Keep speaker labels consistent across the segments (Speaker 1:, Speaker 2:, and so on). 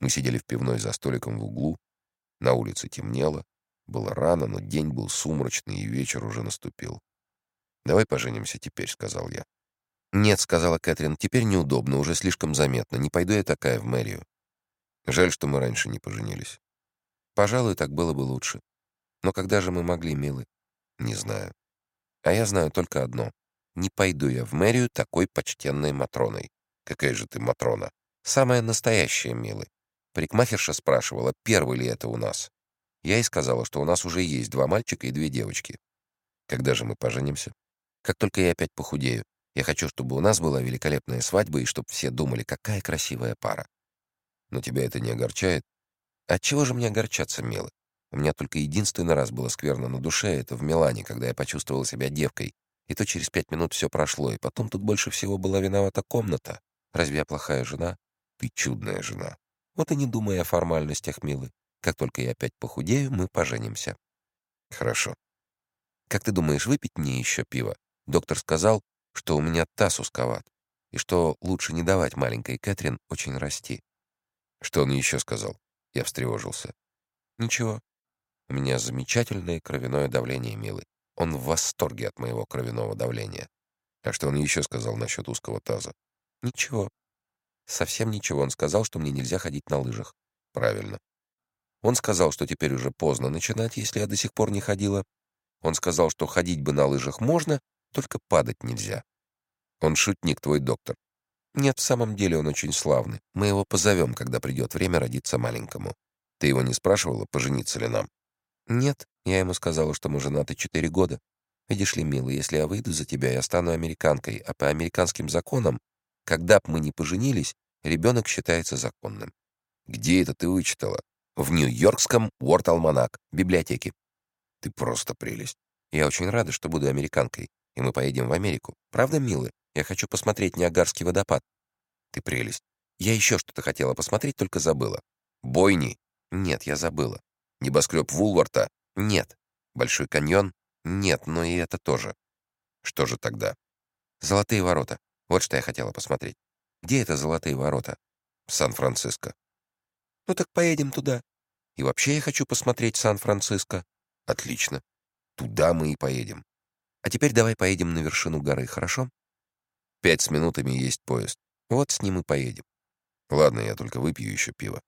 Speaker 1: Мы сидели в пивной за столиком в углу. На улице темнело. Было рано, но день был сумрачный, и вечер уже наступил. «Давай поженимся теперь», — сказал я. «Нет», — сказала Кэтрин, — «теперь неудобно, уже слишком заметно. Не пойду я такая в мэрию». Жаль, что мы раньше не поженились. Пожалуй, так было бы лучше. Но когда же мы могли, милый? Не знаю. А я знаю только одно. Не пойду я в мэрию такой почтенной Матроной. Какая же ты Матрона? Самая настоящая, милый. Парикмахерша спрашивала, первый ли это у нас. Я ей сказала, что у нас уже есть два мальчика и две девочки. Когда же мы поженимся? Как только я опять похудею. Я хочу, чтобы у нас была великолепная свадьба и чтобы все думали, какая красивая пара. Но тебя это не огорчает? Отчего же мне огорчаться, милый? У меня только единственный раз было скверно на душе, это в Милане, когда я почувствовал себя девкой. И то через пять минут все прошло, и потом тут больше всего была виновата комната. Разве я плохая жена? Ты чудная жена. Вот и не думай о формальностях, милый. Как только я опять похудею, мы поженимся. Хорошо. Как ты думаешь, выпить мне еще пиво? Доктор сказал, что у меня таз узковат, и что лучше не давать маленькой Кэтрин очень расти. Что он еще сказал? Я встревожился. Ничего. У меня замечательное кровяное давление, милый. Он в восторге от моего кровяного давления. А что он еще сказал насчет узкого таза? Ничего. Совсем ничего. Он сказал, что мне нельзя ходить на лыжах. Правильно. Он сказал, что теперь уже поздно начинать, если я до сих пор не ходила. Он сказал, что ходить бы на лыжах можно, только падать нельзя. Он шутник, твой доктор. Нет, в самом деле он очень славный. Мы его позовем, когда придет время родиться маленькому. Ты его не спрашивала, пожениться ли нам? Нет, я ему сказала, что мы женаты четыре года. Видишь ли, милый, если я выйду за тебя, я стану американкой, а по американским законам, когда б мы не поженились, ребенок считается законным. Где это ты вычитала? В Нью-Йоркском Уорд Алманак, библиотеке. Ты просто прелесть. Я очень рада, что буду американкой, и мы поедем в Америку. Правда, милый? Я хочу посмотреть Ниагарский водопад. Ты прелесть. Я еще что-то хотела посмотреть, только забыла. Бойни? Нет, я забыла. Небоскреб Вулварта? Нет. Большой каньон? Нет, но и это тоже. Что же тогда? Золотые ворота. Вот что я хотела посмотреть. Где это Золотые ворота? Сан-Франциско. Ну так поедем туда. И вообще я хочу посмотреть Сан-Франциско. Отлично. Туда мы и поедем. А теперь давай поедем на вершину горы, хорошо? Пять с минутами есть поезд. Вот с ним и поедем. Ладно, я только выпью еще пиво.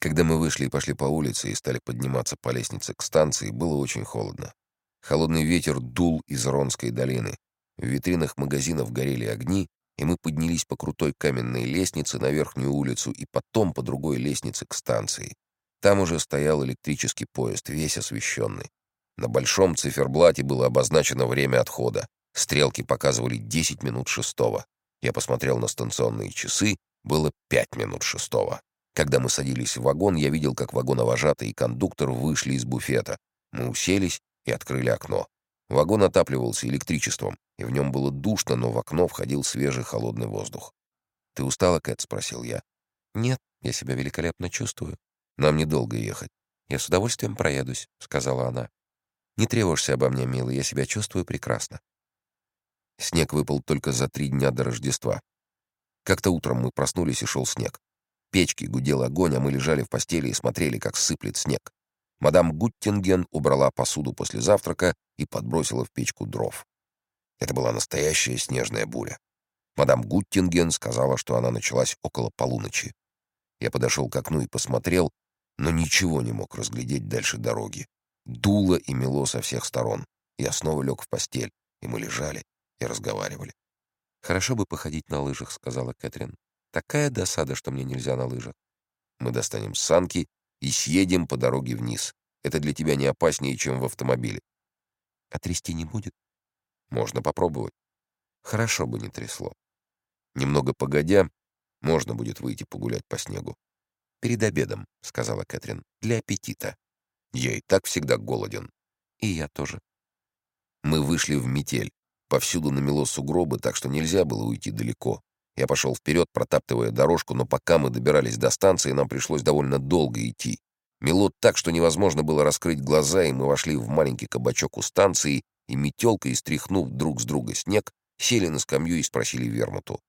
Speaker 1: Когда мы вышли и пошли по улице и стали подниматься по лестнице к станции, было очень холодно. Холодный ветер дул из Ронской долины. В витринах магазинов горели огни, и мы поднялись по крутой каменной лестнице на верхнюю улицу и потом по другой лестнице к станции. Там уже стоял электрический поезд, весь освещенный. На большом циферблате было обозначено время отхода. Стрелки показывали 10 минут шестого. Я посмотрел на станционные часы, было 5 минут шестого. Когда мы садились в вагон, я видел, как вагоновожатый и кондуктор вышли из буфета. Мы уселись и открыли окно. Вагон отапливался электричеством, и в нем было душно, но в окно входил свежий холодный воздух. «Ты устала, Кэт?» — спросил я. «Нет, я себя великолепно чувствую. Нам недолго ехать. Я с удовольствием проедусь», — сказала она. «Не тревожься обо мне, милый, я себя чувствую прекрасно. Снег выпал только за три дня до Рождества. Как-то утром мы проснулись и шел снег. Печки гудел огонь, а мы лежали в постели и смотрели, как сыплет снег. Мадам Гуттинген убрала посуду после завтрака и подбросила в печку дров. Это была настоящая снежная буря. Мадам Гуттинген сказала, что она началась около полуночи. Я подошел к окну и посмотрел, но ничего не мог разглядеть дальше дороги. Дуло и мело со всех сторон. Я снова лег в постель, и мы лежали, и разговаривали. «Хорошо бы походить на лыжах», — сказала Кэтрин. «Такая досада, что мне нельзя на лыжах. Мы достанем санки и съедем по дороге вниз. Это для тебя не опаснее, чем в автомобиле». «А трясти не будет?» «Можно попробовать. Хорошо бы не трясло. Немного погодя, можно будет выйти погулять по снегу. «Перед обедом», — сказала Кэтрин, — «для аппетита». «Я и так всегда голоден». «И я тоже». Мы вышли в метель. Повсюду намело сугробы, так что нельзя было уйти далеко. Я пошел вперед, протаптывая дорожку, но пока мы добирались до станции, нам пришлось довольно долго идти. Мело так, что невозможно было раскрыть глаза, и мы вошли в маленький кабачок у станции, и метелкой, стряхнув друг с друга снег, сели на скамью и спросили Вермуту.